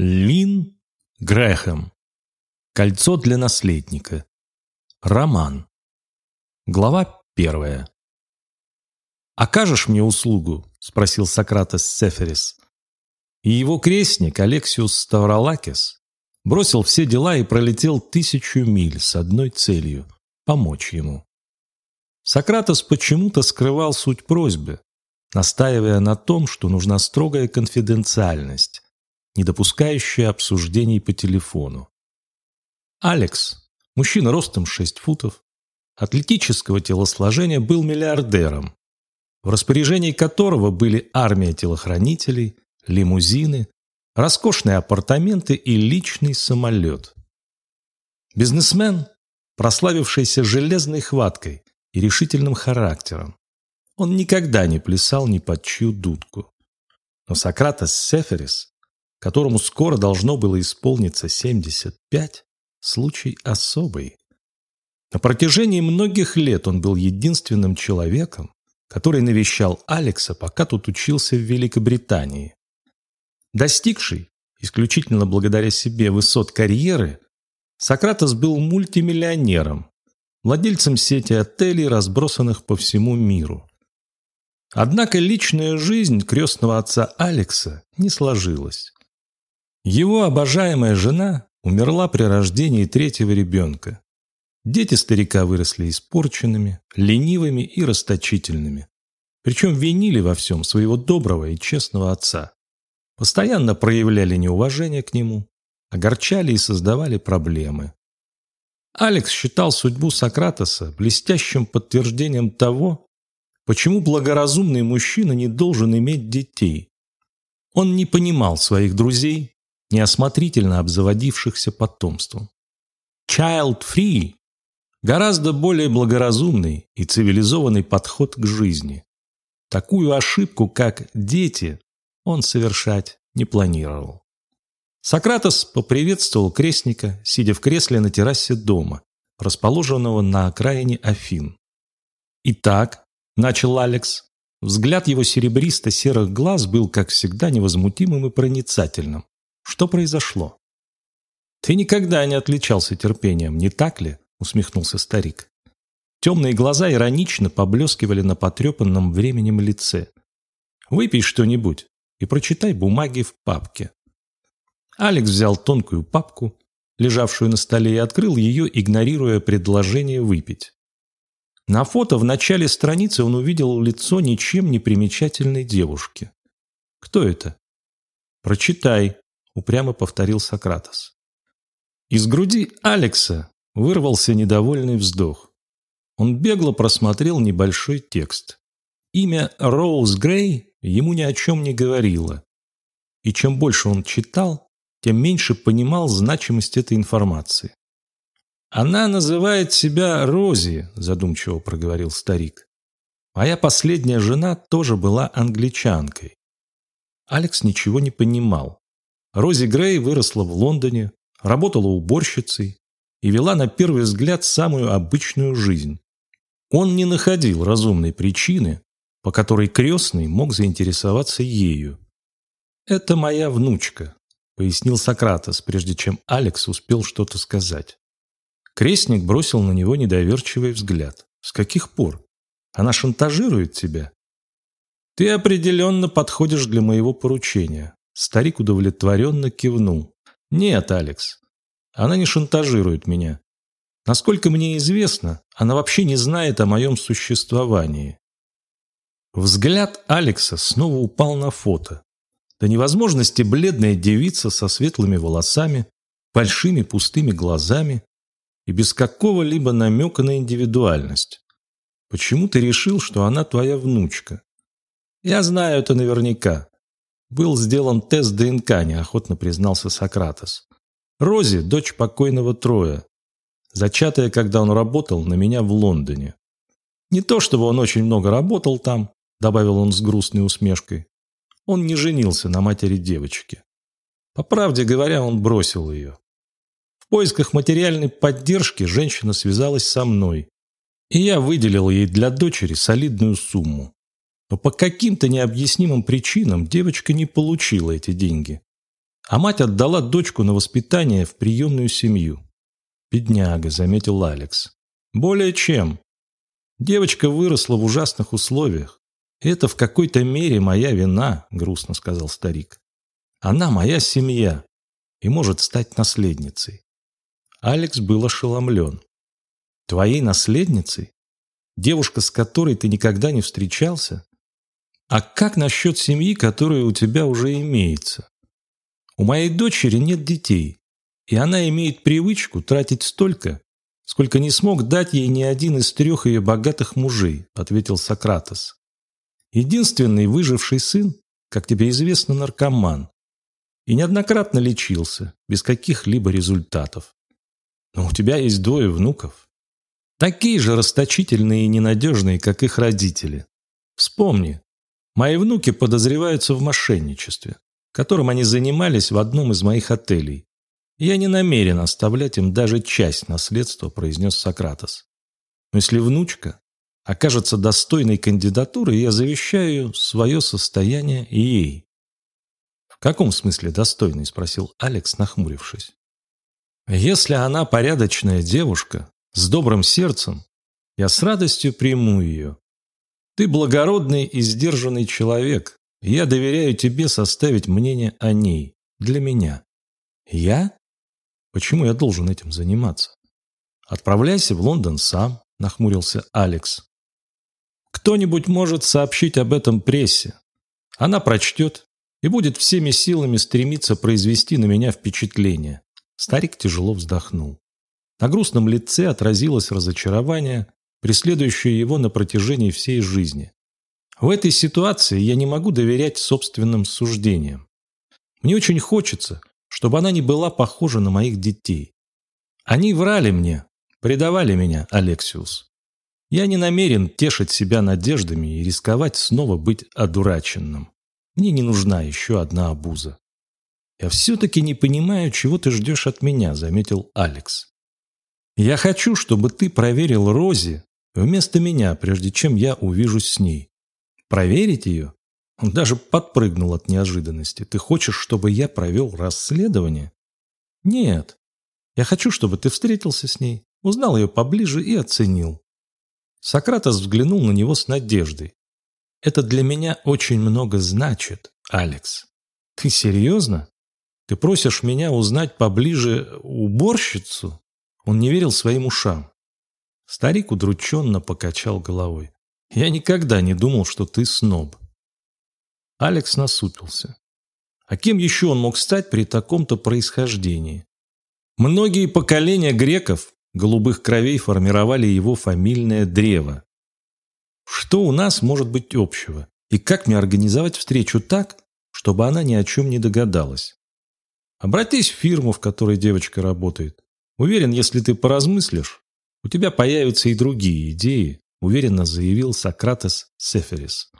Лин Грэхэм. Кольцо для наследника. Роман. Глава первая. «Окажешь мне услугу?» – спросил Сократос Сеферис. И его крестник Алексиус Ставролакис бросил все дела и пролетел тысячу миль с одной целью – помочь ему. Сократос почему-то скрывал суть просьбы, настаивая на том, что нужна строгая конфиденциальность, не допускающая обсуждений по телефону. Алекс, мужчина ростом 6 футов, атлетического телосложения, был миллиардером, в распоряжении которого были армия телохранителей, лимузины, роскошные апартаменты и личный самолет. Бизнесмен, прославившийся железной хваткой и решительным характером, он никогда не плясал ни под чью дудку. Но Сократос Сеферис которому скоро должно было исполниться 75, случай особый. На протяжении многих лет он был единственным человеком, который навещал Алекса, пока тот учился в Великобритании. Достигший, исключительно благодаря себе, высот карьеры, Сократос был мультимиллионером, владельцем сети отелей, разбросанных по всему миру. Однако личная жизнь крестного отца Алекса не сложилась. Его обожаемая жена умерла при рождении третьего ребенка. Дети старика выросли испорченными, ленивыми и расточительными. Причем винили во всем своего доброго и честного отца. Постоянно проявляли неуважение к нему, огорчали и создавали проблемы. Алекс считал судьбу Сократоса блестящим подтверждением того, почему благоразумный мужчина не должен иметь детей. Он не понимал своих друзей, неосмотрительно обзаводившихся потомством. Child-free – гораздо более благоразумный и цивилизованный подход к жизни. Такую ошибку, как дети, он совершать не планировал. Сократос поприветствовал крестника, сидя в кресле на террасе дома, расположенного на окраине Афин. «Итак», – начал Алекс, взгляд его серебристо-серых глаз был, как всегда, невозмутимым и проницательным. Что произошло? Ты никогда не отличался терпением, не так ли? Усмехнулся старик. Темные глаза иронично поблескивали на потрепанном временем лице. Выпей что-нибудь и прочитай бумаги в папке. Алекс взял тонкую папку, лежавшую на столе, и открыл ее, игнорируя предложение выпить. На фото в начале страницы он увидел лицо ничем не примечательной девушки. Кто это? Прочитай, упрямо повторил Сократос. Из груди Алекса вырвался недовольный вздох. Он бегло просмотрел небольшой текст. Имя Роуз Грей ему ни о чем не говорило. И чем больше он читал, тем меньше понимал значимость этой информации. «Она называет себя Рози», – задумчиво проговорил старик. «Моя последняя жена тоже была англичанкой». Алекс ничего не понимал. Рози Грей выросла в Лондоне, работала уборщицей и вела на первый взгляд самую обычную жизнь. Он не находил разумной причины, по которой крестный мог заинтересоваться ею. «Это моя внучка», — пояснил Сократос, прежде чем Алекс успел что-то сказать. Крестник бросил на него недоверчивый взгляд. «С каких пор? Она шантажирует тебя?» «Ты определенно подходишь для моего поручения. Старик удовлетворенно кивнул. «Нет, Алекс, она не шантажирует меня. Насколько мне известно, она вообще не знает о моем существовании». Взгляд Алекса снова упал на фото. До невозможности бледная девица со светлыми волосами, большими пустыми глазами и без какого-либо намека на индивидуальность. Почему ты решил, что она твоя внучка? Я знаю это наверняка. Был сделан тест ДНК, неохотно признался Сократос. Рози – дочь покойного Троя, зачатая, когда он работал на меня в Лондоне. Не то чтобы он очень много работал там, добавил он с грустной усмешкой. Он не женился на матери девочки. По правде говоря, он бросил ее. В поисках материальной поддержки женщина связалась со мной, и я выделил ей для дочери солидную сумму. Но по каким-то необъяснимым причинам девочка не получила эти деньги. а мать отдала дочку на воспитание в приемную семью. «Бедняга», — заметил Алекс. «Более чем. Девочка выросла в ужасных условиях. Это в какой-то мере моя вина», — грустно сказал старик. «Она моя семья и может стать наследницей». Алекс был ошеломлен. «Твоей наследницей? Девушка, с которой ты никогда не встречался? А как насчет семьи, которая у тебя уже имеется? У моей дочери нет детей, и она имеет привычку тратить столько, сколько не смог дать ей ни один из трех ее богатых мужей, ответил Сократос. Единственный выживший сын, как тебе известно, наркоман. И неоднократно лечился, без каких-либо результатов. Но у тебя есть двое внуков. Такие же расточительные и ненадежные, как их родители. Вспомни, мои внуки подозреваются в мошенничестве, которым они занимались в одном из моих отелей. Я не намерен оставлять им даже часть наследства, произнес Сократос. Но если внучка окажется достойной кандидатурой, я завещаю свое состояние ей. «В каком смысле достойный?» – спросил Алекс, нахмурившись. «Если она порядочная девушка, с добрым сердцем, я с радостью приму ее. Ты благородный и сдержанный человек, я доверяю тебе составить мнение о ней, для меня. Я? Почему я должен этим заниматься? Отправляйся в Лондон сам, нахмурился Алекс. Кто-нибудь может сообщить об этом прессе. Она прочтет и будет всеми силами стремиться произвести на меня впечатление. Старик тяжело вздохнул. На грустном лице отразилось разочарование, преследующее его на протяжении всей жизни. В этой ситуации я не могу доверять собственным суждениям. Мне очень хочется, чтобы она не была похожа на моих детей. Они врали мне, предавали меня, Алексиус. Я не намерен тешить себя надеждами и рисковать снова быть одураченным. Мне не нужна еще одна обуза. «Я все-таки не понимаю, чего ты ждешь от меня», — заметил Алекс. Я хочу, чтобы ты проверил Рози вместо меня, прежде чем я увижусь с ней. Проверить ее? Он даже подпрыгнул от неожиданности. Ты хочешь, чтобы я провел расследование? Нет. Я хочу, чтобы ты встретился с ней, узнал ее поближе и оценил. Сократос взглянул на него с надеждой. Это для меня очень много значит, Алекс. Ты серьезно? Ты просишь меня узнать поближе уборщицу? Он не верил своим ушам. Старик удрученно покачал головой. «Я никогда не думал, что ты сноб». Алекс насупился. А кем еще он мог стать при таком-то происхождении? Многие поколения греков голубых кровей формировали его фамильное древо. Что у нас может быть общего? И как мне организовать встречу так, чтобы она ни о чем не догадалась? Обратись в фирму, в которой девочка работает. Уверен, если ты поразмыслишь, у тебя появятся и другие идеи, уверенно заявил Сократес Сеферис.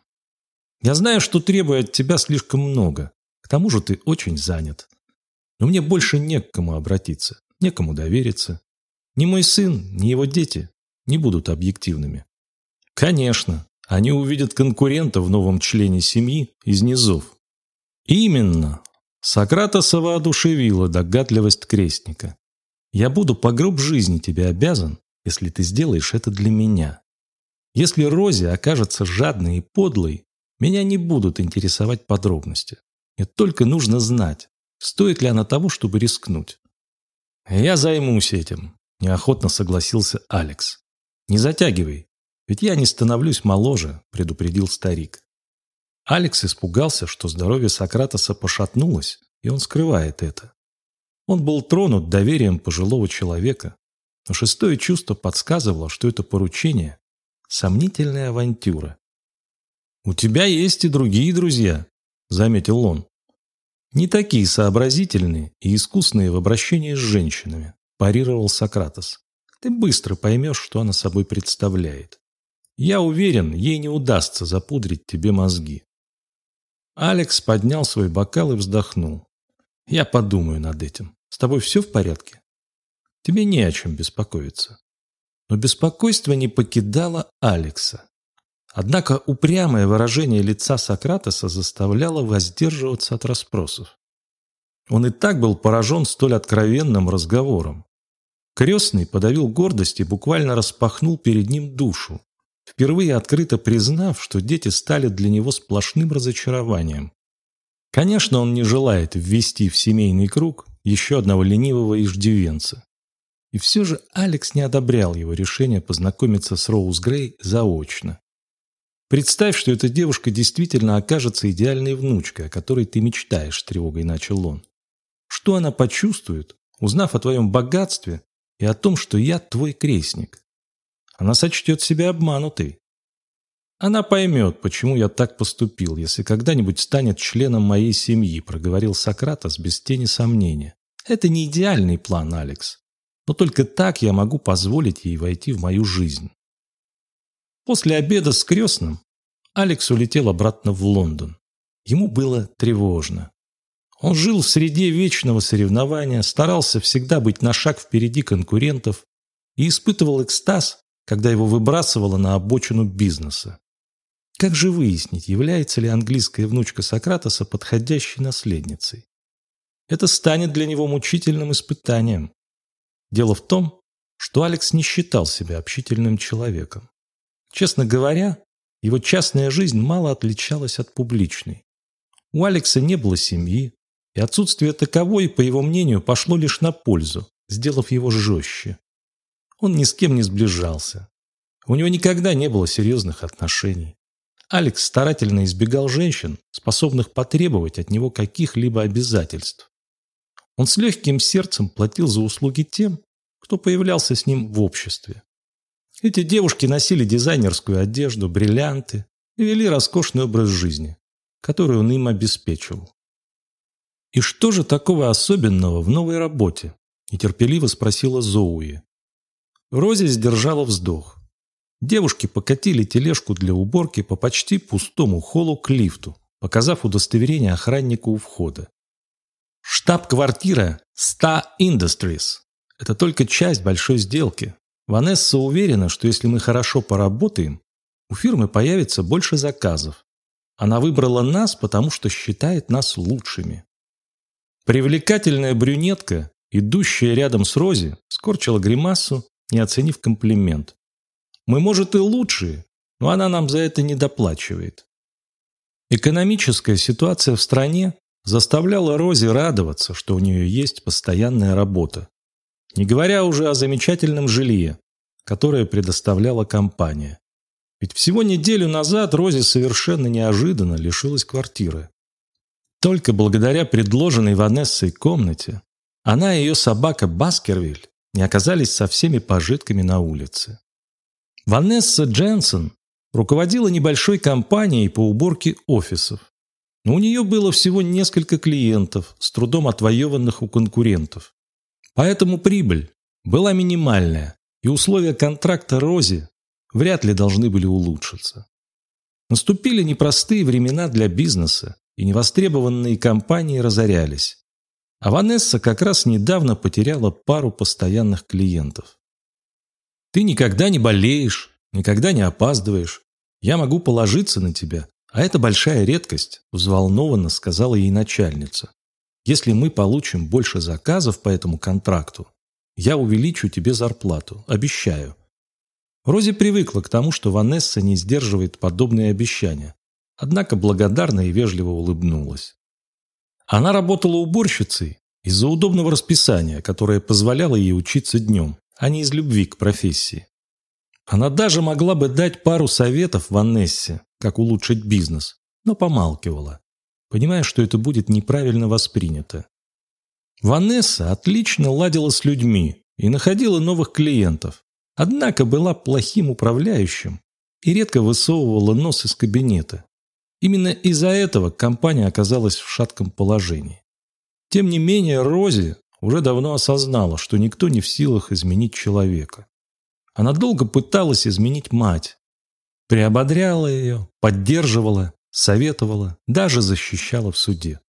Я знаю, что требую от тебя слишком много. К тому же ты очень занят. Но мне больше не к кому обратиться, некому довериться. Ни мой сын, ни его дети не будут объективными. Конечно, они увидят конкурента в новом члене семьи из низов. Именно. Сократоса воодушевила догадливость крестника. Я буду по гроб жизни тебе обязан, если ты сделаешь это для меня. Если Рози окажется жадной и подлой, меня не будут интересовать подробности. Мне только нужно знать, стоит ли она того, чтобы рискнуть. Я займусь этим, неохотно согласился Алекс. Не затягивай, ведь я не становлюсь моложе, предупредил старик. Алекс испугался, что здоровье Сократоса пошатнулось, и он скрывает это. Он был тронут доверием пожилого человека, но шестое чувство подсказывало, что это поручение – сомнительная авантюра. «У тебя есть и другие друзья», – заметил он. «Не такие сообразительные и искусные в обращении с женщинами», – парировал Сократос. «Ты быстро поймешь, что она собой представляет. Я уверен, ей не удастся запудрить тебе мозги». Алекс поднял свой бокал и вздохнул. «Я подумаю над этим». С тобой все в порядке? Тебе не о чем беспокоиться. Но беспокойство не покидало Алекса. Однако упрямое выражение лица Сократоса заставляло воздерживаться от расспросов. Он и так был поражен столь откровенным разговором. Крестный подавил гордость и буквально распахнул перед ним душу, впервые открыто признав, что дети стали для него сплошным разочарованием. Конечно, он не желает ввести в семейный круг еще одного ленивого иждивенца. И все же Алекс не одобрял его решение познакомиться с Роуз Грей заочно. «Представь, что эта девушка действительно окажется идеальной внучкой, о которой ты мечтаешь», – тревогой начал он. «Что она почувствует, узнав о твоем богатстве и о том, что я твой крестник? Она сочтет себя обманутой. Она поймет, почему я так поступил, если когда-нибудь станет членом моей семьи», – проговорил Сократос без тени сомнения. «Это не идеальный план, Алекс. Но только так я могу позволить ей войти в мою жизнь. После обеда с крестным Алекс улетел обратно в Лондон. Ему было тревожно. Он жил в среде вечного соревнования, старался всегда быть на шаг впереди конкурентов и испытывал экстаз, когда его выбрасывало на обочину бизнеса. Как же выяснить, является ли английская внучка Сократоса подходящей наследницей? Это станет для него мучительным испытанием. Дело в том, что Алекс не считал себя общительным человеком. Честно говоря, его частная жизнь мало отличалась от публичной. У Алекса не было семьи, и отсутствие таковой, по его мнению, пошло лишь на пользу, сделав его жестче. Он ни с кем не сближался. У него никогда не было серьезных отношений. Алекс старательно избегал женщин, способных потребовать от него каких-либо обязательств. Он с легким сердцем платил за услуги тем, кто появлялся с ним в обществе. Эти девушки носили дизайнерскую одежду, бриллианты и вели роскошный образ жизни, который он им обеспечивал. «И что же такого особенного в новой работе?» – нетерпеливо спросила Зоуи. Рози сдержала вздох. Девушки покатили тележку для уборки по почти пустому холлу к лифту, показав удостоверение охраннику у входа. Штаб-квартира Sta Industries. Это только часть большой сделки. Ванесса уверена, что если мы хорошо поработаем, у фирмы появится больше заказов. Она выбрала нас, потому что считает нас лучшими. Привлекательная брюнетка, идущая рядом с Рози, скорчила гримасу, не оценив комплимент. Мы, может, и лучшие, но она нам за это не доплачивает. Экономическая ситуация в стране заставляла Рози радоваться, что у нее есть постоянная работа. Не говоря уже о замечательном жилье, которое предоставляла компания. Ведь всего неделю назад Рози совершенно неожиданно лишилась квартиры. Только благодаря предложенной Ванессой комнате она и ее собака Баскервиль не оказались со всеми пожитками на улице. Ванесса Дженсен руководила небольшой компанией по уборке офисов. Но у нее было всего несколько клиентов, с трудом отвоеванных у конкурентов. Поэтому прибыль была минимальная, и условия контракта Рози вряд ли должны были улучшиться. Наступили непростые времена для бизнеса, и невостребованные компании разорялись. А Ванесса как раз недавно потеряла пару постоянных клиентов. «Ты никогда не болеешь, никогда не опаздываешь. Я могу положиться на тебя, а это большая редкость», – взволнованно сказала ей начальница. «Если мы получим больше заказов по этому контракту, я увеличу тебе зарплату, обещаю». Рози привыкла к тому, что Ванесса не сдерживает подобные обещания, однако благодарна и вежливо улыбнулась. Она работала уборщицей из-за удобного расписания, которое позволяло ей учиться днем, а не из любви к профессии. Она даже могла бы дать пару советов Ванессе, как улучшить бизнес, но помалкивала, понимая, что это будет неправильно воспринято. Ванесса отлично ладила с людьми и находила новых клиентов, однако была плохим управляющим и редко высовывала нос из кабинета. Именно из-за этого компания оказалась в шатком положении. Тем не менее, Рози уже давно осознала, что никто не в силах изменить человека. Она долго пыталась изменить мать, Приободряла ее, поддерживала, советовала, даже защищала в суде.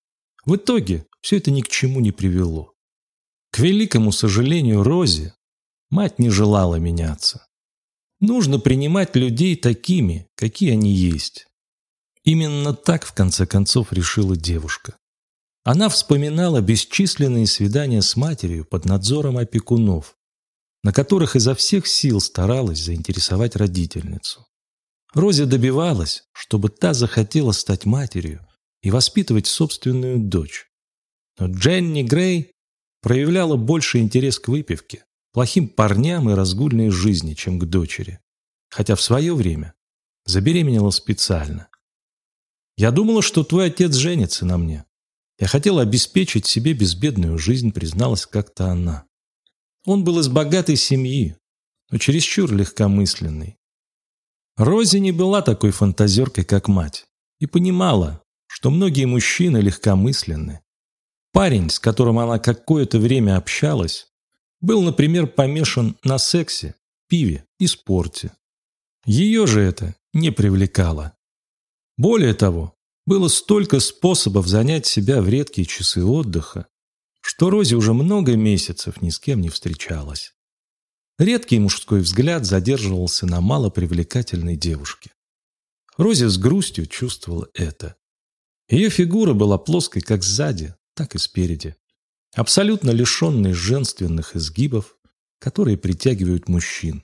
В итоге все это ни к чему не привело. К великому сожалению Рози, мать не желала меняться. Нужно принимать людей такими, какие они есть. Именно так, в конце концов, решила девушка. Она вспоминала бесчисленные свидания с матерью под надзором опекунов, на которых изо всех сил старалась заинтересовать родительницу. Розе добивалась, чтобы та захотела стать матерью и воспитывать собственную дочь. Но Дженни Грей проявляла больше интерес к выпивке, плохим парням и разгульной жизни, чем к дочери. Хотя в свое время забеременела специально. «Я думала, что твой отец женится на мне. Я хотела обеспечить себе безбедную жизнь», призналась как-то она. Он был из богатой семьи, но чересчур легкомысленный. Рози не была такой фантазеркой, как мать, и понимала, что многие мужчины легкомысленны. Парень, с которым она какое-то время общалась, был, например, помешан на сексе, пиве и спорте. Ее же это не привлекало. Более того, было столько способов занять себя в редкие часы отдыха, что Рози уже много месяцев ни с кем не встречалась. Редкий мужской взгляд задерживался на малопривлекательной девушке. Рози с грустью чувствовала это. Ее фигура была плоской как сзади, так и спереди, абсолютно лишенной женственных изгибов, которые притягивают мужчин.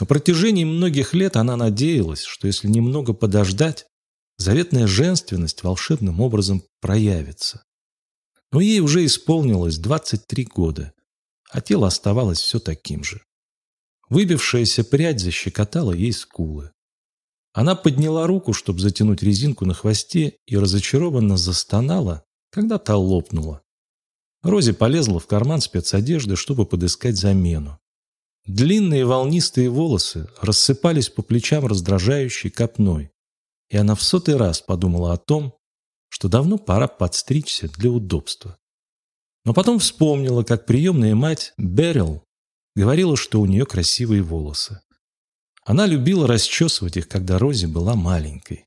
На протяжении многих лет она надеялась, что если немного подождать, заветная женственность волшебным образом проявится. Но ей уже исполнилось 23 года, а тело оставалось все таким же. Выбившаяся прядь защекотала ей скулы. Она подняла руку, чтобы затянуть резинку на хвосте, и разочарованно застонала, когда та лопнула. Рози полезла в карман спецодежды, чтобы подыскать замену. Длинные волнистые волосы рассыпались по плечам раздражающей копной, и она в сотый раз подумала о том, что давно пора подстричься для удобства. Но потом вспомнила, как приемная мать Берил говорила, что у нее красивые волосы. Она любила расчесывать их, когда Рози была маленькой.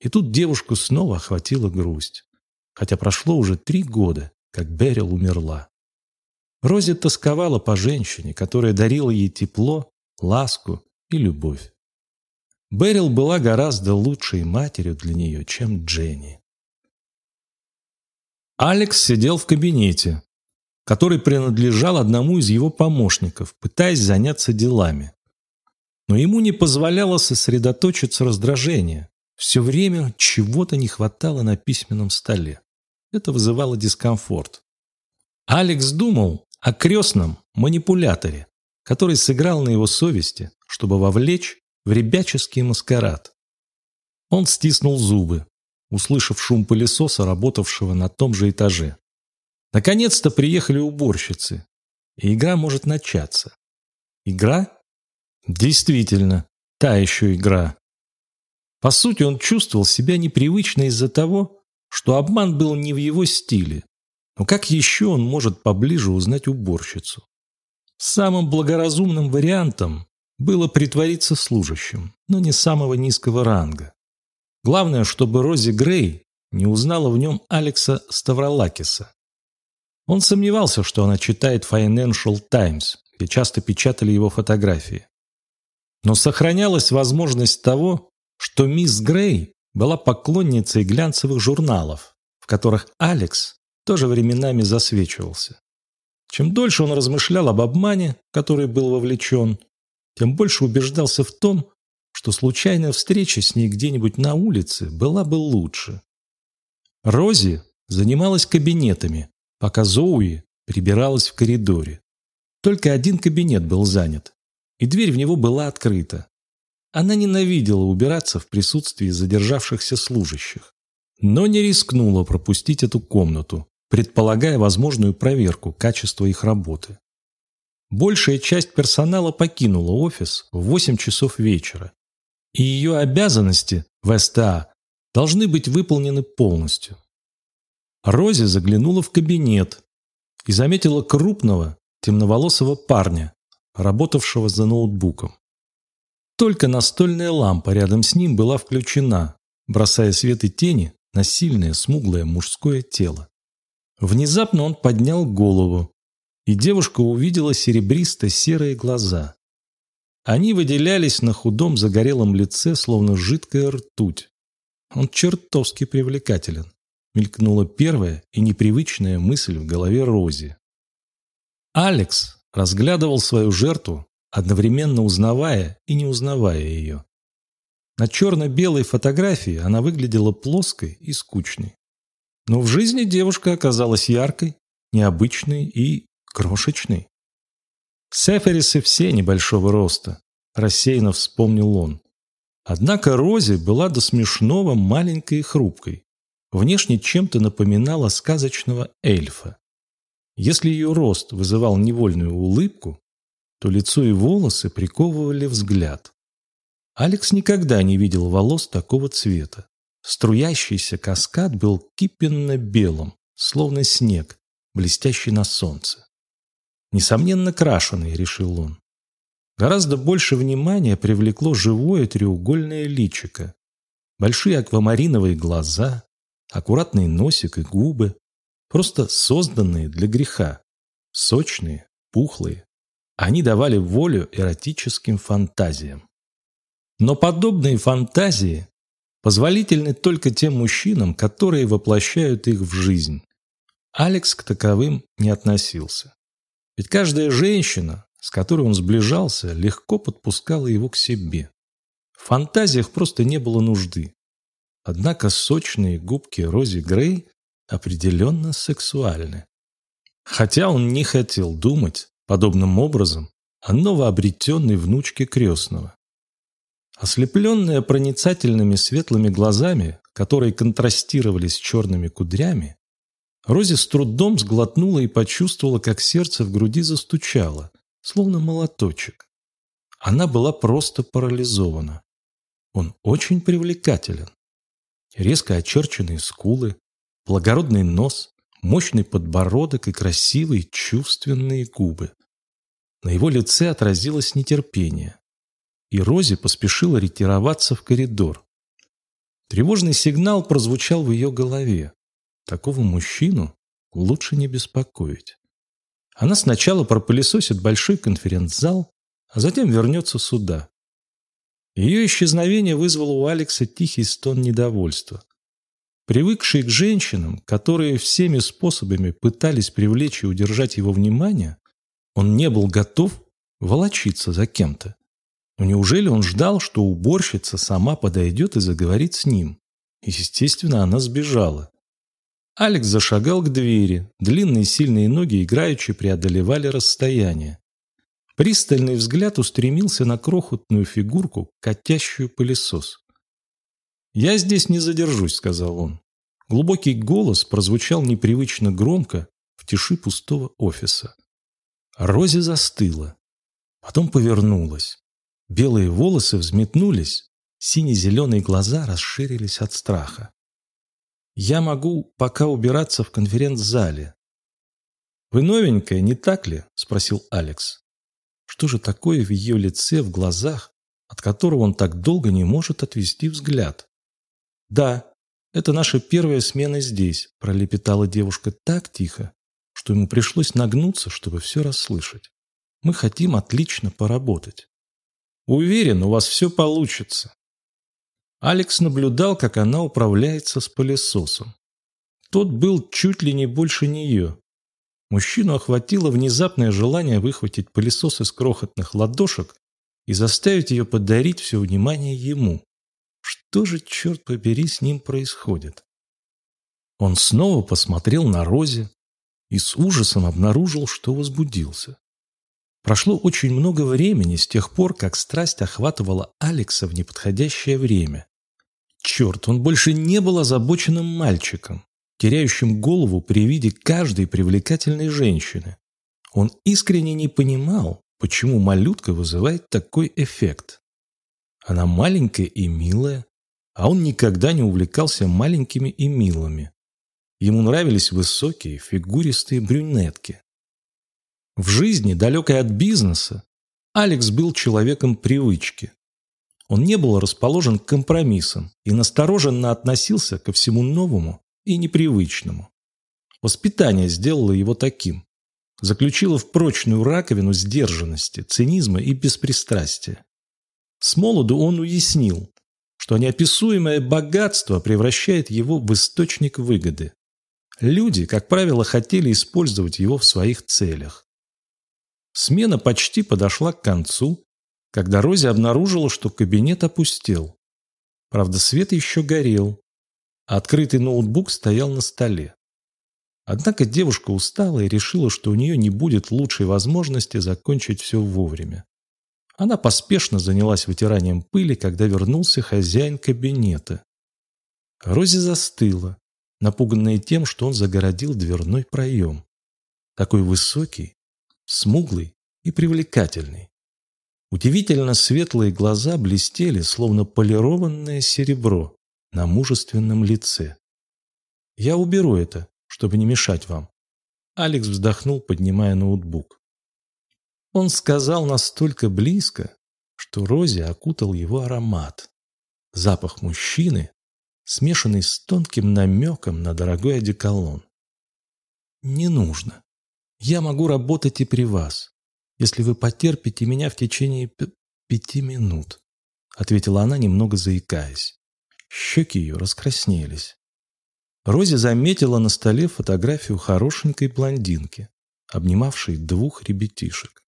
И тут девушку снова охватила грусть, хотя прошло уже три года, как Берил умерла. Рози тосковала по женщине, которая дарила ей тепло, ласку и любовь. Берил была гораздо лучшей матерью для нее, чем Дженни. Алекс сидел в кабинете, который принадлежал одному из его помощников, пытаясь заняться делами. Но ему не позволяло сосредоточиться раздражение. Все время чего-то не хватало на письменном столе. Это вызывало дискомфорт. Алекс думал о крестном манипуляторе, который сыграл на его совести, чтобы вовлечь в ребяческий маскарад. Он стиснул зубы услышав шум пылесоса, работавшего на том же этаже. Наконец-то приехали уборщицы, и игра может начаться. Игра? Действительно, та еще игра. По сути, он чувствовал себя непривычно из-за того, что обман был не в его стиле. Но как еще он может поближе узнать уборщицу? Самым благоразумным вариантом было притвориться служащим, но не самого низкого ранга. Главное, чтобы Рози Грей не узнала в нем Алекса Ставролакиса. Он сомневался, что она читает Financial Times, где часто печатали его фотографии. Но сохранялась возможность того, что мисс Грей была поклонницей глянцевых журналов, в которых Алекс тоже временами засвечивался. Чем дольше он размышлял об обмане, в который был вовлечен, тем больше убеждался в том, что случайная встреча с ней где-нибудь на улице была бы лучше. Рози занималась кабинетами, пока Зоуи прибиралась в коридоре. Только один кабинет был занят, и дверь в него была открыта. Она ненавидела убираться в присутствии задержавшихся служащих, но не рискнула пропустить эту комнату, предполагая возможную проверку качества их работы. Большая часть персонала покинула офис в 8 часов вечера, и ее обязанности в СТА должны быть выполнены полностью. Рози заглянула в кабинет и заметила крупного, темноволосого парня, работавшего за ноутбуком. Только настольная лампа рядом с ним была включена, бросая свет и тени на сильное, смуглое мужское тело. Внезапно он поднял голову, и девушка увидела серебристо-серые глаза. Они выделялись на худом загорелом лице, словно жидкая ртуть. Он чертовски привлекателен. мелькнула первая и непривычная мысль в голове Рози. Алекс разглядывал свою жертву, одновременно узнавая и не узнавая ее. На черно-белой фотографии она выглядела плоской и скучной. Но в жизни девушка оказалась яркой, необычной и крошечной. Сеферисы все небольшого роста, рассеянно вспомнил он. Однако Рози была до смешного маленькой и хрупкой. Внешне чем-то напоминала сказочного эльфа. Если ее рост вызывал невольную улыбку, то лицо и волосы приковывали взгляд. Алекс никогда не видел волос такого цвета. Струящийся каскад был кипенно-белым, словно снег, блестящий на солнце. Несомненно, крашеный, решил он. Гораздо больше внимания привлекло живое треугольное личико. Большие аквамариновые глаза, аккуратный носик и губы, просто созданные для греха. Сочные, пухлые. Они давали волю эротическим фантазиям. Но подобные фантазии позволительны только тем мужчинам, которые воплощают их в жизнь. Алекс к таковым не относился. Ведь каждая женщина, с которой он сближался, легко подпускала его к себе. В фантазиях просто не было нужды. Однако сочные губки Рози Грей определенно сексуальны. Хотя он не хотел думать подобным образом о новообретенной внучке крестного. Ослепленная проницательными светлыми глазами, которые контрастировали с черными кудрями, Рози с трудом сглотнула и почувствовала, как сердце в груди застучало, словно молоточек. Она была просто парализована. Он очень привлекателен. Резко очерченные скулы, благородный нос, мощный подбородок и красивые чувственные губы. На его лице отразилось нетерпение и Рози поспешила ретироваться в коридор. Тревожный сигнал прозвучал в ее голове. Такого мужчину лучше не беспокоить. Она сначала пропылесосит большой конференц-зал, а затем вернется сюда. Ее исчезновение вызвало у Алекса тихий стон недовольства. Привыкший к женщинам, которые всеми способами пытались привлечь и удержать его внимание, он не был готов волочиться за кем-то. Но неужели он ждал, что уборщица сама подойдет и заговорит с ним? Естественно, она сбежала. Алекс зашагал к двери, длинные сильные ноги играючи преодолевали расстояние. Пристальный взгляд устремился на крохотную фигурку, катящую пылесос. «Я здесь не задержусь», — сказал он. Глубокий голос прозвучал непривычно громко в тиши пустого офиса. Рози застыла, потом повернулась. Белые волосы взметнулись, сине-зеленые глаза расширились от страха. «Я могу пока убираться в конференц-зале». «Вы новенькая, не так ли?» – спросил Алекс. Что же такое в ее лице, в глазах, от которого он так долго не может отвести взгляд? «Да, это наша первая смена здесь», – пролепетала девушка так тихо, что ему пришлось нагнуться, чтобы все расслышать. «Мы хотим отлично поработать». Уверен, у вас все получится. Алекс наблюдал, как она управляется с пылесосом. Тот был чуть ли не больше нее. Мужчину охватило внезапное желание выхватить пылесос из крохотных ладошек и заставить ее подарить все внимание ему. Что же, черт побери, с ним происходит? Он снова посмотрел на Розе и с ужасом обнаружил, что возбудился. Прошло очень много времени с тех пор, как страсть охватывала Алекса в неподходящее время. Черт, он больше не был озабоченным мальчиком, теряющим голову при виде каждой привлекательной женщины. Он искренне не понимал, почему малютка вызывает такой эффект. Она маленькая и милая, а он никогда не увлекался маленькими и милыми. Ему нравились высокие, фигуристые брюнетки. В жизни, далекой от бизнеса, Алекс был человеком привычки. Он не был расположен к компромиссам и настороженно относился ко всему новому и непривычному. Воспитание сделало его таким. Заключило в прочную раковину сдержанности, цинизма и беспристрастия. С молоду он уяснил, что неописуемое богатство превращает его в источник выгоды. Люди, как правило, хотели использовать его в своих целях. Смена почти подошла к концу, когда Рози обнаружила, что кабинет опустел. Правда, свет еще горел, а открытый ноутбук стоял на столе. Однако девушка устала и решила, что у нее не будет лучшей возможности закончить все вовремя. Она поспешно занялась вытиранием пыли, когда вернулся хозяин кабинета. Рози застыла, напуганная тем, что он загородил дверной проем. Такой высокий, смуглый и привлекательный. Удивительно светлые глаза блестели, словно полированное серебро на мужественном лице. «Я уберу это, чтобы не мешать вам». Алекс вздохнул, поднимая ноутбук. Он сказал настолько близко, что Рози окутал его аромат. Запах мужчины, смешанный с тонким намеком на дорогой одеколон. «Не нужно. Я могу работать и при вас, если вы потерпите меня в течение пяти минут», ответила она, немного заикаясь. Щеки ее раскраснелись. Рози заметила на столе фотографию хорошенькой блондинки, обнимавшей двух ребятишек.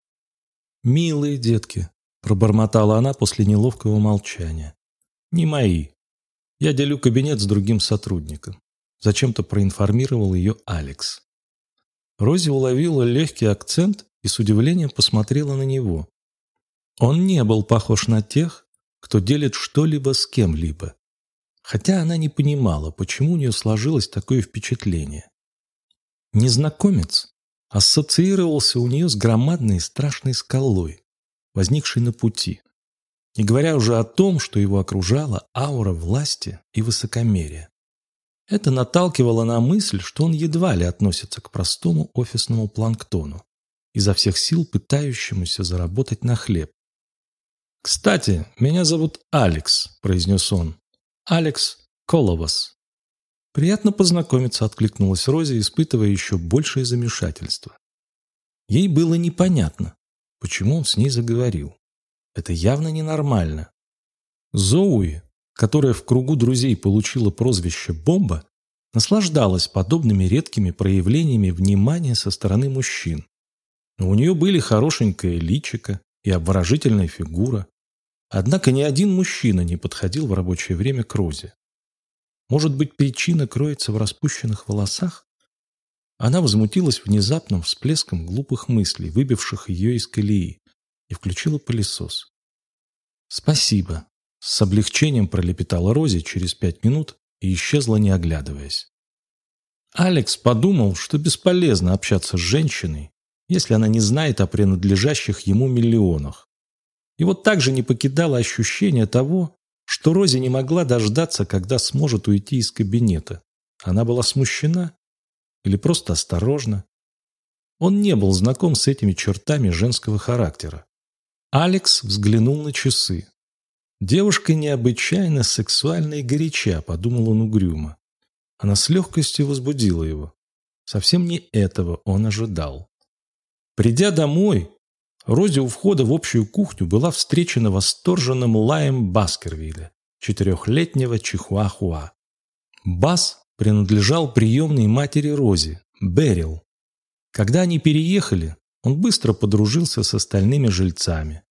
«Милые детки», — пробормотала она после неловкого молчания. «Не мои. Я делю кабинет с другим сотрудником». Зачем-то проинформировал ее Алекс. Рози уловила легкий акцент и с удивлением посмотрела на него. Он не был похож на тех, кто делит что-либо с кем-либо. Хотя она не понимала, почему у нее сложилось такое впечатление. Незнакомец ассоциировался у нее с громадной страшной скалой, возникшей на пути не говоря уже о том, что его окружала аура власти и высокомерия. Это наталкивало на мысль, что он едва ли относится к простому офисному планктону, изо всех сил пытающемуся заработать на хлеб. «Кстати, меня зовут Алекс», – произнес он. «Алекс Коловас». «Приятно познакомиться», – откликнулась Рози, испытывая еще большее замешательство. Ей было непонятно, почему он с ней заговорил. Это явно ненормально. Зоуи, которая в кругу друзей получила прозвище «бомба», наслаждалась подобными редкими проявлениями внимания со стороны мужчин. Но у нее были хорошенькое личико и обворожительная фигура. Однако ни один мужчина не подходил в рабочее время к Розе. Может быть, причина кроется в распущенных волосах? Она возмутилась внезапным всплеском глупых мыслей, выбивших ее из колеи и включила пылесос. «Спасибо», — с облегчением пролепетала Рози через пять минут и исчезла, не оглядываясь. Алекс подумал, что бесполезно общаться с женщиной, если она не знает о принадлежащих ему миллионах. И вот также не покидало ощущение того, что Рози не могла дождаться, когда сможет уйти из кабинета. Она была смущена или просто осторожна. Он не был знаком с этими чертами женского характера. Алекс взглянул на часы. Девушка необычайно сексуальна и горяча, подумал он угрюмо. Она с легкостью возбудила его. Совсем не этого он ожидал. Придя домой, Рози у входа в общую кухню была встречена восторженным лаем Баскервилля, четырехлетнего чихуахуа. Бас принадлежал приемной матери Рози, Берил. Когда они переехали, он быстро подружился с остальными жильцами.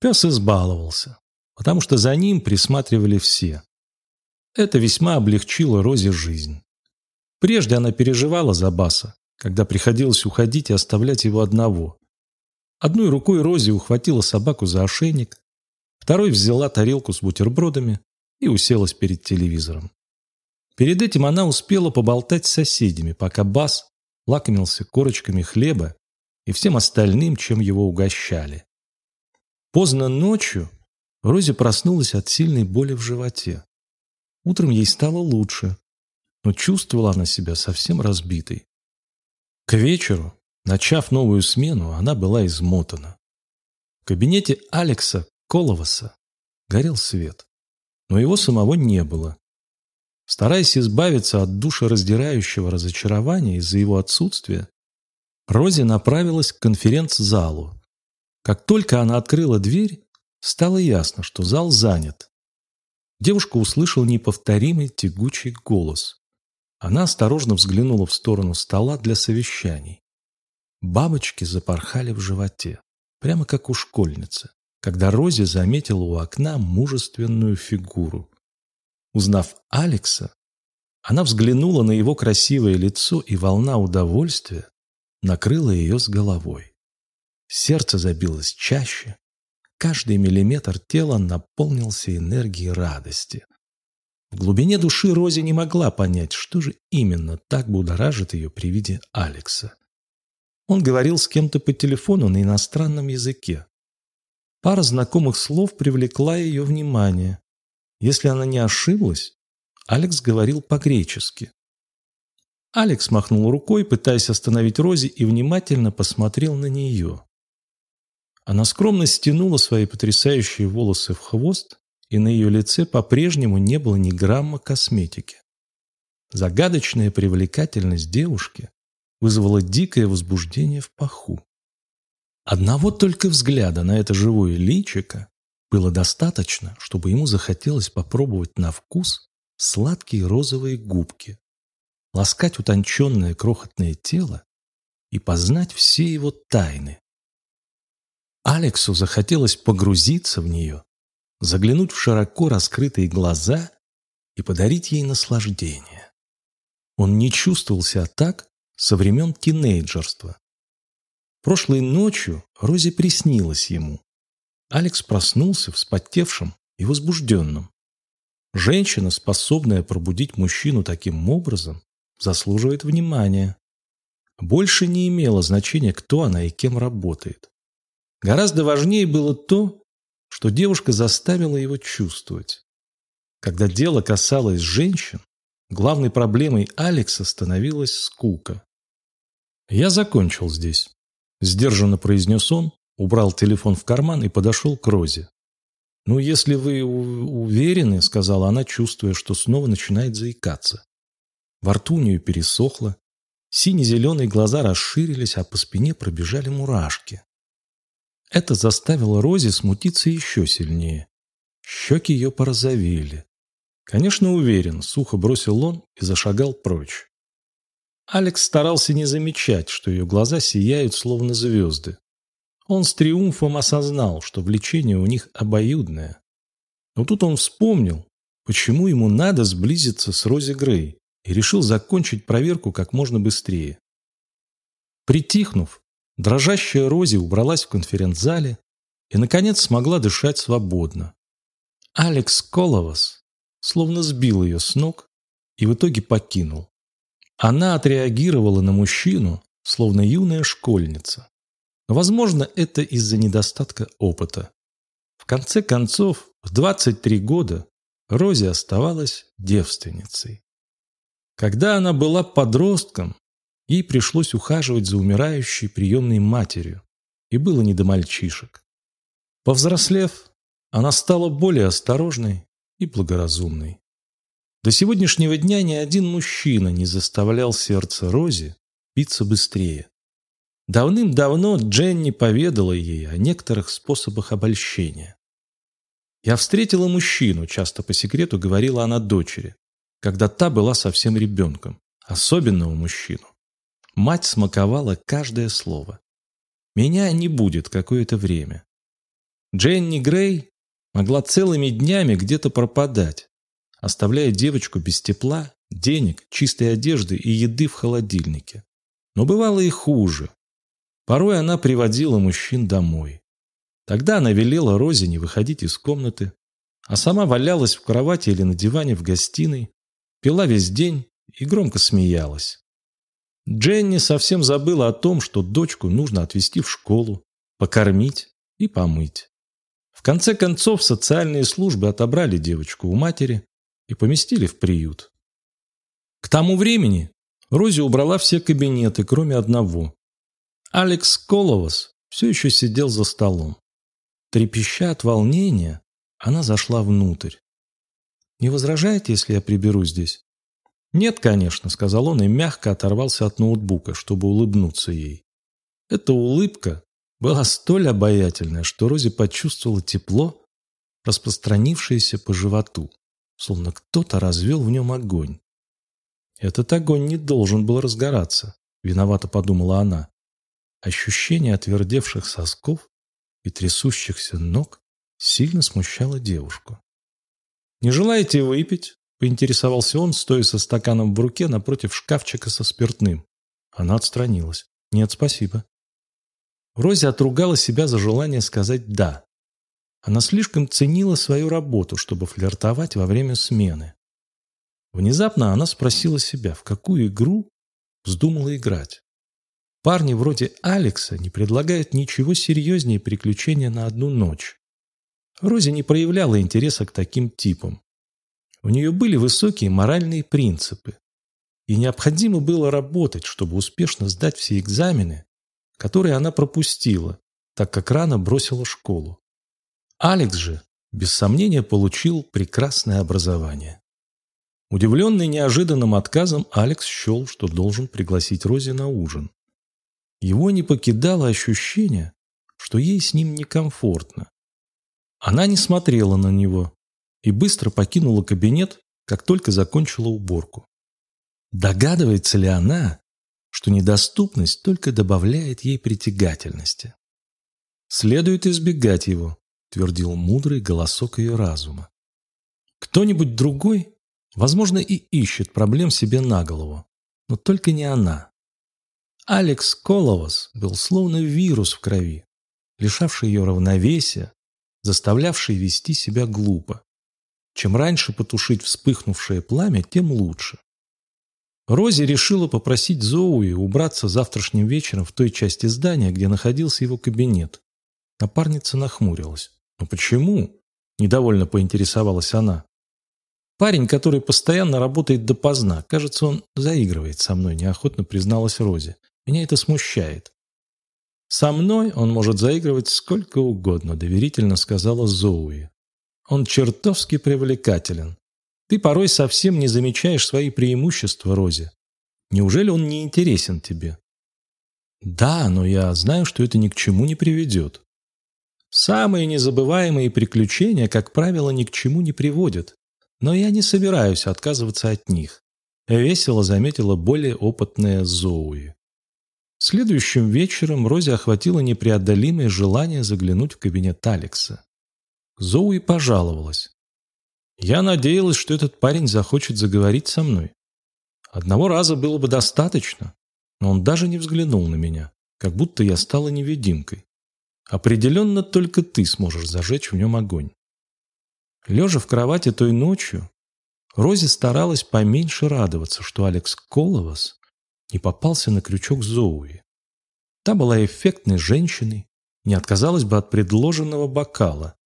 Пес избаловался, потому что за ним присматривали все. Это весьма облегчило Розе жизнь. Прежде она переживала за Баса, когда приходилось уходить и оставлять его одного. Одной рукой Рози ухватила собаку за ошейник, второй взяла тарелку с бутербродами и уселась перед телевизором. Перед этим она успела поболтать с соседями, пока Бас лакомился корочками хлеба и всем остальным, чем его угощали. Поздно ночью Рози проснулась от сильной боли в животе. Утром ей стало лучше, но чувствовала она себя совсем разбитой. К вечеру, начав новую смену, она была измотана. В кабинете Алекса Коловаса горел свет, но его самого не было. Стараясь избавиться от душераздирающего разочарования из-за его отсутствия, Рози направилась к конференц-залу, как только она открыла дверь, стало ясно, что зал занят. девушка услышала неповторимый тягучий голос. Она осторожно взглянула в сторону стола для совещаний. Бабочки запорхали в животе, прямо как у школьницы, когда Рози заметила у окна мужественную фигуру. Узнав Алекса, она взглянула на его красивое лицо, и волна удовольствия накрыла ее с головой. Сердце забилось чаще, каждый миллиметр тела наполнился энергией радости. В глубине души Рози не могла понять, что же именно так будоражит ее при виде Алекса. Он говорил с кем-то по телефону на иностранном языке. Пара знакомых слов привлекла ее внимание. Если она не ошиблась, Алекс говорил по-гречески. Алекс махнул рукой, пытаясь остановить Рози, и внимательно посмотрел на нее. Она скромно стянула свои потрясающие волосы в хвост, и на ее лице по-прежнему не было ни грамма косметики. Загадочная привлекательность девушки вызвало дикое возбуждение в паху. Одного только взгляда на это живое личико было достаточно, чтобы ему захотелось попробовать на вкус сладкие розовые губки, ласкать утонченное крохотное тело и познать все его тайны. Алексу захотелось погрузиться в нее, заглянуть в широко раскрытые глаза и подарить ей наслаждение. Он не чувствовал себя так, со времен тинейджерства. Прошлой ночью Рози приснилась ему. Алекс проснулся вспотевшим и возбужденным. Женщина, способная пробудить мужчину таким образом, заслуживает внимания. Больше не имело значения, кто она и кем работает. Гораздо важнее было то, что девушка заставила его чувствовать. Когда дело касалось женщин, главной проблемой Алекса становилась скука. «Я закончил здесь», – сдержанно произнес он, убрал телефон в карман и подошел к Розе. «Ну, если вы уверены», – сказала она, чувствуя, что снова начинает заикаться. Во рту у нее пересохло, сине-зеленые глаза расширились, а по спине пробежали мурашки. Это заставило Рози смутиться еще сильнее. Щеки ее порозовели. «Конечно, уверен», – сухо бросил он и зашагал прочь. Алекс старался не замечать, что ее глаза сияют словно звезды. Он с триумфом осознал, что влечение у них обоюдное. Но тут он вспомнил, почему ему надо сблизиться с Рози Грей, и решил закончить проверку как можно быстрее. Притихнув, дрожащая Рози убралась в конференц-зале и, наконец, смогла дышать свободно. Алекс Коловас словно сбил ее с ног и в итоге покинул. Она отреагировала на мужчину, словно юная школьница. Возможно, это из-за недостатка опыта. В конце концов, в 23 года Рози оставалась девственницей. Когда она была подростком, ей пришлось ухаживать за умирающей приемной матерью, и было не до мальчишек. Повзрослев, она стала более осторожной и благоразумной. До сегодняшнего дня ни один мужчина не заставлял сердце Рози биться быстрее. Давным-давно Дженни поведала ей о некоторых способах обольщения. «Я встретила мужчину», – часто по секрету говорила она дочери, когда та была совсем ребенком, особенного мужчину. Мать смаковала каждое слово. «Меня не будет какое-то время». Дженни Грей могла целыми днями где-то пропадать, оставляя девочку без тепла, денег, чистой одежды и еды в холодильнике. Но бывало и хуже. Порой она приводила мужчин домой. Тогда она велела Розе не выходить из комнаты, а сама валялась в кровати или на диване в гостиной, пила весь день и громко смеялась. Дженни совсем забыла о том, что дочку нужно отвезти в школу, покормить и помыть. В конце концов, социальные службы отобрали девочку у матери, и поместили в приют. К тому времени Рози убрала все кабинеты, кроме одного. Алекс Коловас все еще сидел за столом. Трепеща от волнения, она зашла внутрь. «Не возражаете, если я приберу здесь?» «Нет, конечно», — сказал он и мягко оторвался от ноутбука, чтобы улыбнуться ей. Эта улыбка была столь обаятельная, что Рози почувствовала тепло, распространившееся по животу. словно кто-то развел в нем огонь. Этот огонь не должен был разгораться, виновато подумала она. Ощущение отвердевших сосков и трясущихся ног сильно смущало девушку. «Не желаете выпить?» – поинтересовался он, стоя со стаканом в руке напротив шкафчика со спиртным. Она отстранилась. «Нет, спасибо». Рози отругала себя за желание сказать «да». Она слишком ценила свою работу, чтобы флиртовать во время смены. Внезапно она спросила себя, в какую игру вздумала играть. Парни вроде Алекса не предлагают ничего серьезнее приключения на одну ночь. Рози не проявляла интереса к таким типам. У нее были высокие моральные принципы. И необходимо было работать, чтобы успешно сдать все экзамены, которые она пропустила, так как рано бросила школу. Алекс же, без сомнения, получил прекрасное образование. Удивленный неожиданным отказом, Алекс счел, что должен пригласить Рози на ужин. Его не покидало ощущение, что ей с ним некомфортно. Она не смотрела на него и быстро покинула кабинет, как только закончила уборку. Догадывается ли она, что недоступность только добавляет ей притягательности? «Следует избегать его», — твердил мудрый голосок ее разума. Кто-нибудь другой, возможно, и ищет проблем себе на голову, но только не она. Алекс Коловас был словно вирус в крови, лишавший ее равновесия, заставлявший вести себя глупо. Чем раньше потушить вспыхнувшее пламя, тем лучше. Рози решила попросить Зоуи убраться завтрашним вечером в той части здания, где находился его кабинет. Напарница нахмурилась. «Но почему?» – недовольно поинтересовалась она. «Парень, который постоянно работает допоздна. Кажется, он заигрывает со мной», – неохотно призналась Рози. Меня это смущает. «Со мной он может заигрывать сколько угодно», – доверительно сказала Зоуи. «Он чертовски привлекателен. Ты порой совсем не замечаешь свои преимущества, Рози. Неужели он не интересен тебе?» «Да, но я знаю, что это ни к чему не приведет». «Самые незабываемые приключения, как правило, ни к чему не приводят. Но я не собираюсь отказываться от них», – весело заметила более опытная Зоуи. Следующим вечером Рози охватило непреодолимое желание заглянуть в кабинет Алекса. Зоуи пожаловалась. «Я надеялась, что этот парень захочет заговорить со мной. Одного раза было бы достаточно, но он даже не взглянул на меня, как будто я стала невидимкой. Определенно только ты сможешь зажечь в нем огонь». Лежа в кровати той ночью, Рози старалась поменьше радоваться, что Алекс Коловас не попался на крючок Зоуи. Та была эффектной женщиной, не отказалась бы от предложенного бокала.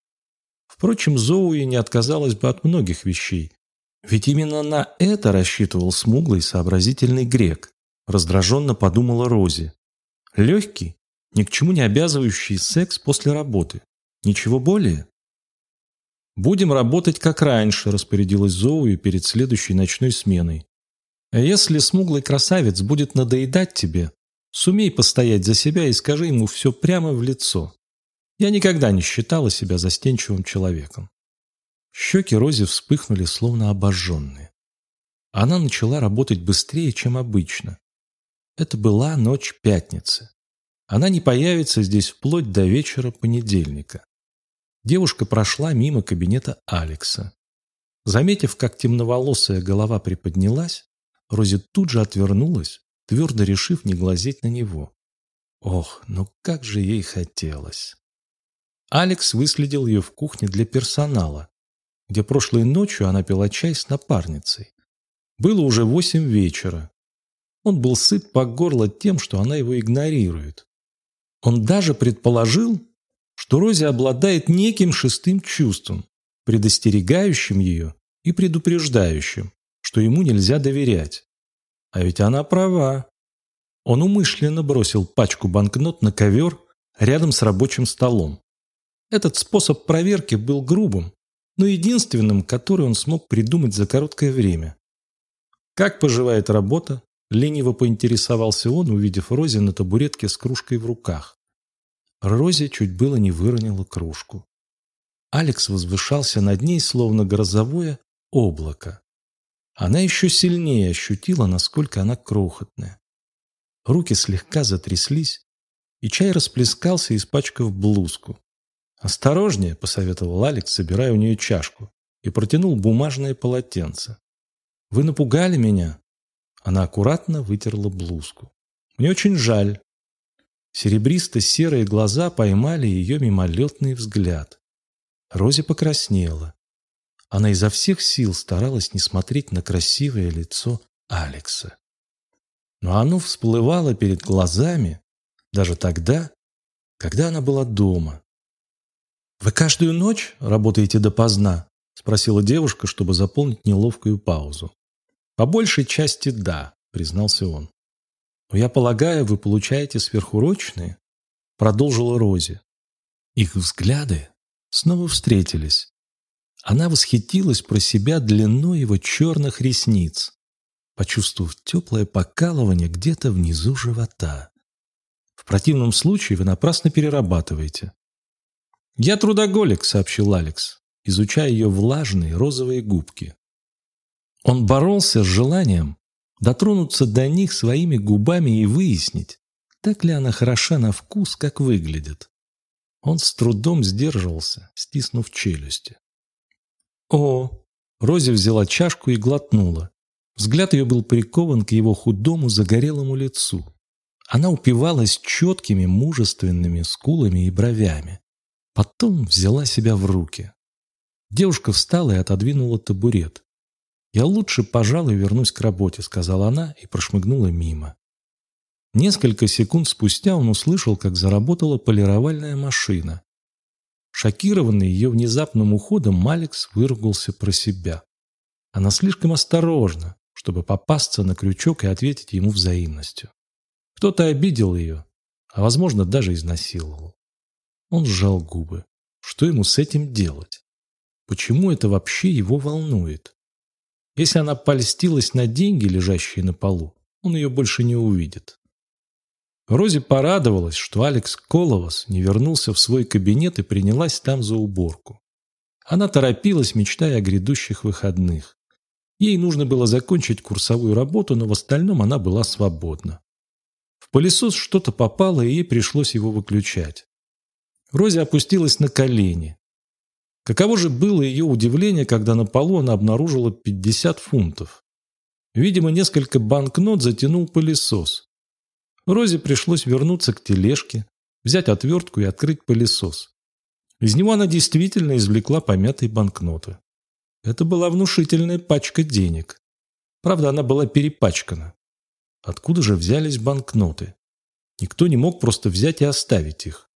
Впрочем, Зоуи не отказалась бы от многих вещей, ведь именно на это рассчитывал смуглый сообразительный грек, раздраженно подумала Рози. Легкий, ни к чему не обязывающий секс после работы. Ничего более? «Будем работать как раньше», – распорядилась Зоуи перед следующей ночной сменой. А если смуглый красавец будет надоедать тебе, сумей постоять за себя и скажи ему все прямо в лицо. Я никогда не считала себя застенчивым человеком. Щеки Рози вспыхнули, словно обожженные. Она начала работать быстрее, чем обычно. Это была ночь пятницы. Она не появится здесь вплоть до вечера понедельника. Девушка прошла мимо кабинета Алекса. Заметив, как темноволосая голова приподнялась, Рози тут же отвернулась, твердо решив не глазеть на него. Ох, ну как же ей хотелось. Алекс выследил ее в кухне для персонала, где прошлой ночью она пила чай с напарницей. Было уже восемь вечера. Он был сыт по горло тем, что она его игнорирует. Он даже предположил, что Рози обладает неким шестым чувством, предостерегающим ее и предупреждающим, что ему нельзя доверять. А ведь она права. Он умышленно бросил пачку банкнот на ковер рядом с рабочим столом. Этот способ проверки был грубым, но единственным, который он смог придумать за короткое время. «Как поживает работа?» – лениво поинтересовался он, увидев Рози на табуретке с кружкой в руках. Рози чуть было не выронила кружку. Алекс возвышался над ней, словно грозовое, облако. Она еще сильнее ощутила, насколько она крохотная. Руки слегка затряслись, и чай расплескался, испачкав блузку. «Осторожнее», — посоветовал Алекс, собирая у нее чашку, и протянул бумажное полотенце. «Вы напугали меня?» Она аккуратно вытерла блузку. «Мне очень жаль». Серебристо-серые глаза поймали ее мимолетный взгляд. Рози покраснела. Она изо всех сил старалась не смотреть на красивое лицо Алекса. Но оно всплывало перед глазами даже тогда, когда она была дома. «Вы каждую ночь работаете допоздна?» – спросила девушка, чтобы заполнить неловкую паузу. «По большей части да», – признался он. «Но я полагаю, вы получаете сверхурочные?» – продолжила Рози. Их взгляды снова встретились. Она восхитилась про себя длиной его черных ресниц, почувствовав теплое покалывание где-то внизу живота. В противном случае вы напрасно перерабатываете. «Я трудоголик», — сообщил Алекс, изучая ее влажные розовые губки. Он боролся с желанием дотронуться до них своими губами и выяснить, так ли она хороша на вкус, как выглядит. Он с трудом сдерживался, стиснув челюсти. «О!» Рози взяла чашку и глотнула. Взгляд ее был прикован к его худому загорелому лицу. Она упивалась четкими мужественными скулами и бровями. Потом взяла себя в руки. Девушка встала и отодвинула табурет. «Я лучше, пожалуй, вернусь к работе», — сказала она и прошмыгнула мимо. Несколько секунд спустя он услышал, как заработала полировальная машина. Шокированный ее внезапным уходом, Малекс выругался про себя. Она слишком осторожна, чтобы попасться на крючок и ответить ему взаимностью. Кто-то обидел ее, а, возможно, даже изнасиловал. Он сжал губы. Что ему с этим делать? Почему это вообще его волнует? Если она польстилась на деньги, лежащие на полу, он ее больше не увидит. Рози порадовалась, что Алекс Коловас не вернулся в свой кабинет и принялась там за уборку. Она торопилась, мечтая о грядущих выходных. Ей нужно было закончить курсовую работу, но в остальном она была свободна. В пылесос что-то попало, и ей пришлось его выключать. Рози опустилась на колени. Каково же было ее удивление, когда на полу она обнаружила 50 фунтов. Видимо, несколько банкнот затянул пылесос. Розе пришлось вернуться к тележке, взять отвертку и открыть пылесос. Из него она действительно извлекла помятые банкноты. Это была внушительная пачка денег. Правда, она была перепачкана. Откуда же взялись банкноты? Никто не мог просто взять и оставить их.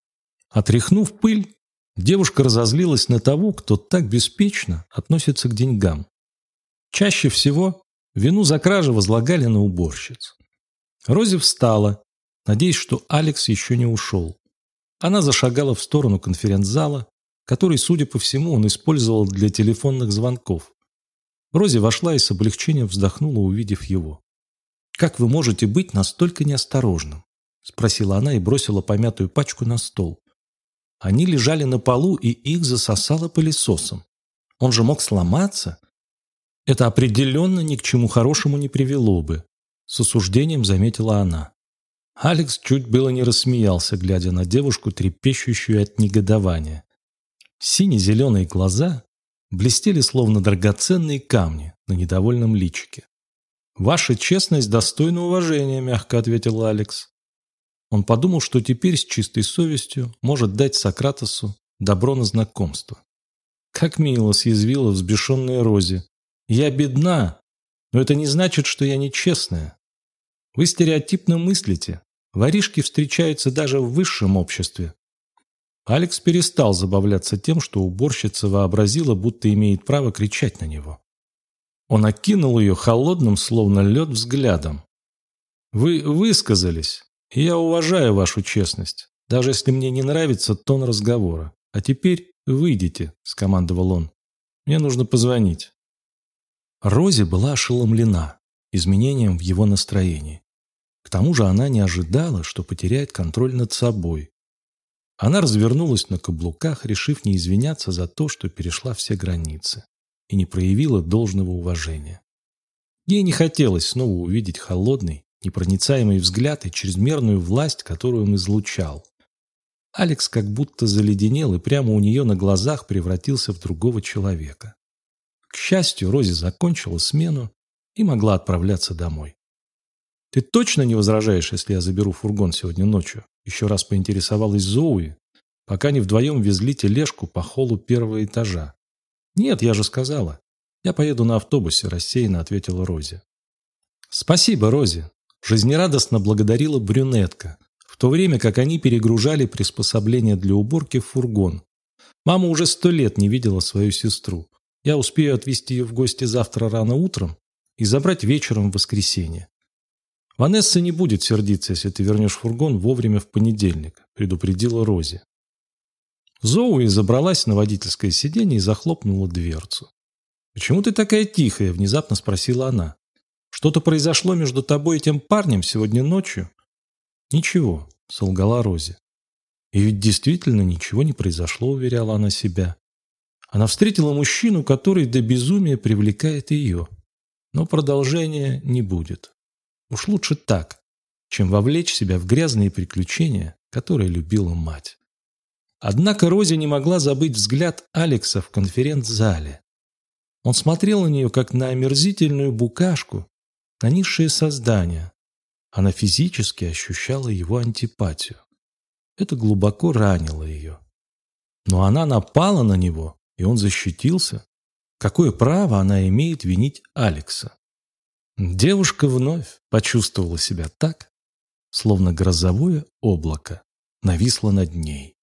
Отряхнув пыль, девушка разозлилась на того, кто так беспечно относится к деньгам. Чаще всего вину за кражи возлагали на уборщиц. Рози встала, надеясь, что Алекс еще не ушел. Она зашагала в сторону конференц-зала, который, судя по всему, он использовал для телефонных звонков. Рози вошла и с облегчением вздохнула, увидев его. «Как вы можете быть настолько неосторожным?» – спросила она и бросила помятую пачку на стол. Они лежали на полу, и их засосало пылесосом. Он же мог сломаться. Это определенно ни к чему хорошему не привело бы, с осуждением заметила она. Алекс чуть было не рассмеялся, глядя на девушку, трепещущую от негодования. Сине-зеленые глаза блестели, словно драгоценные камни на недовольном личике. «Ваша честность достойна уважения», — мягко ответил Алекс. Он подумал, что теперь с чистой совестью может дать Сократосу добро на знакомство. Как мило съязвила взбешенная Рози. «Я бедна, но это не значит, что я нечестная. Вы стереотипно мыслите. Воришки встречаются даже в высшем обществе». Алекс перестал забавляться тем, что уборщица вообразила, будто имеет право кричать на него. Он окинул ее холодным, словно лед, взглядом. «Вы высказались. Я уважаю вашу честность, даже если мне не нравится тон разговора. А теперь выйдите», — скомандовал он. «Мне нужно позвонить». Рози была ошеломлена изменением в его настроении. К тому же она не ожидала, что потеряет контроль над собой. Она развернулась на каблуках, решив не извиняться за то, что перешла все границы. и не проявила должного уважения. Ей не хотелось снова увидеть холодный, непроницаемый взгляд и чрезмерную власть, которую он излучал. Алекс как будто заледенел и прямо у нее на глазах превратился в другого человека. К счастью, Рози закончила смену и могла отправляться домой. «Ты точно не возражаешь, если я заберу фургон сегодня ночью?» Еще раз поинтересовалась Зоуи, пока они вдвоем везли тележку по холлу первого этажа. «Нет, я же сказала. Я поеду на автобусе», – рассеянно ответила Рози. «Спасибо, Рози», – жизнерадостно благодарила брюнетка, в то время как они перегружали приспособление для уборки в фургон. Мама уже сто лет не видела свою сестру. Я успею отвезти ее в гости завтра рано утром и забрать вечером в воскресенье. Ванесса не будет сердиться, если ты вернешь фургон вовремя в понедельник, предупредила Рози. Зоуи забралась на водительское сиденье и захлопнула дверцу. «Почему ты такая тихая?» – внезапно спросила она. «Что-то произошло между тобой и тем парнем сегодня ночью?» «Ничего», — солгала Рози. И ведь действительно ничего не произошло, уверяла она себя. Она встретила мужчину, который до безумия привлекает ее. Но продолжения не будет. Уж лучше так, чем вовлечь себя в грязные приключения, которые любила мать. Однако Рози не могла забыть взгляд Алекса в конференц-зале. Он смотрел на нее, как на омерзительную букашку, на низшее создание, она физически ощущала его антипатию. Это глубоко ранило ее. Но она напала на него, и он защитился. Какое право она имеет винить Алекса? Девушка вновь почувствовала себя так, словно грозовое облако нависло над ней.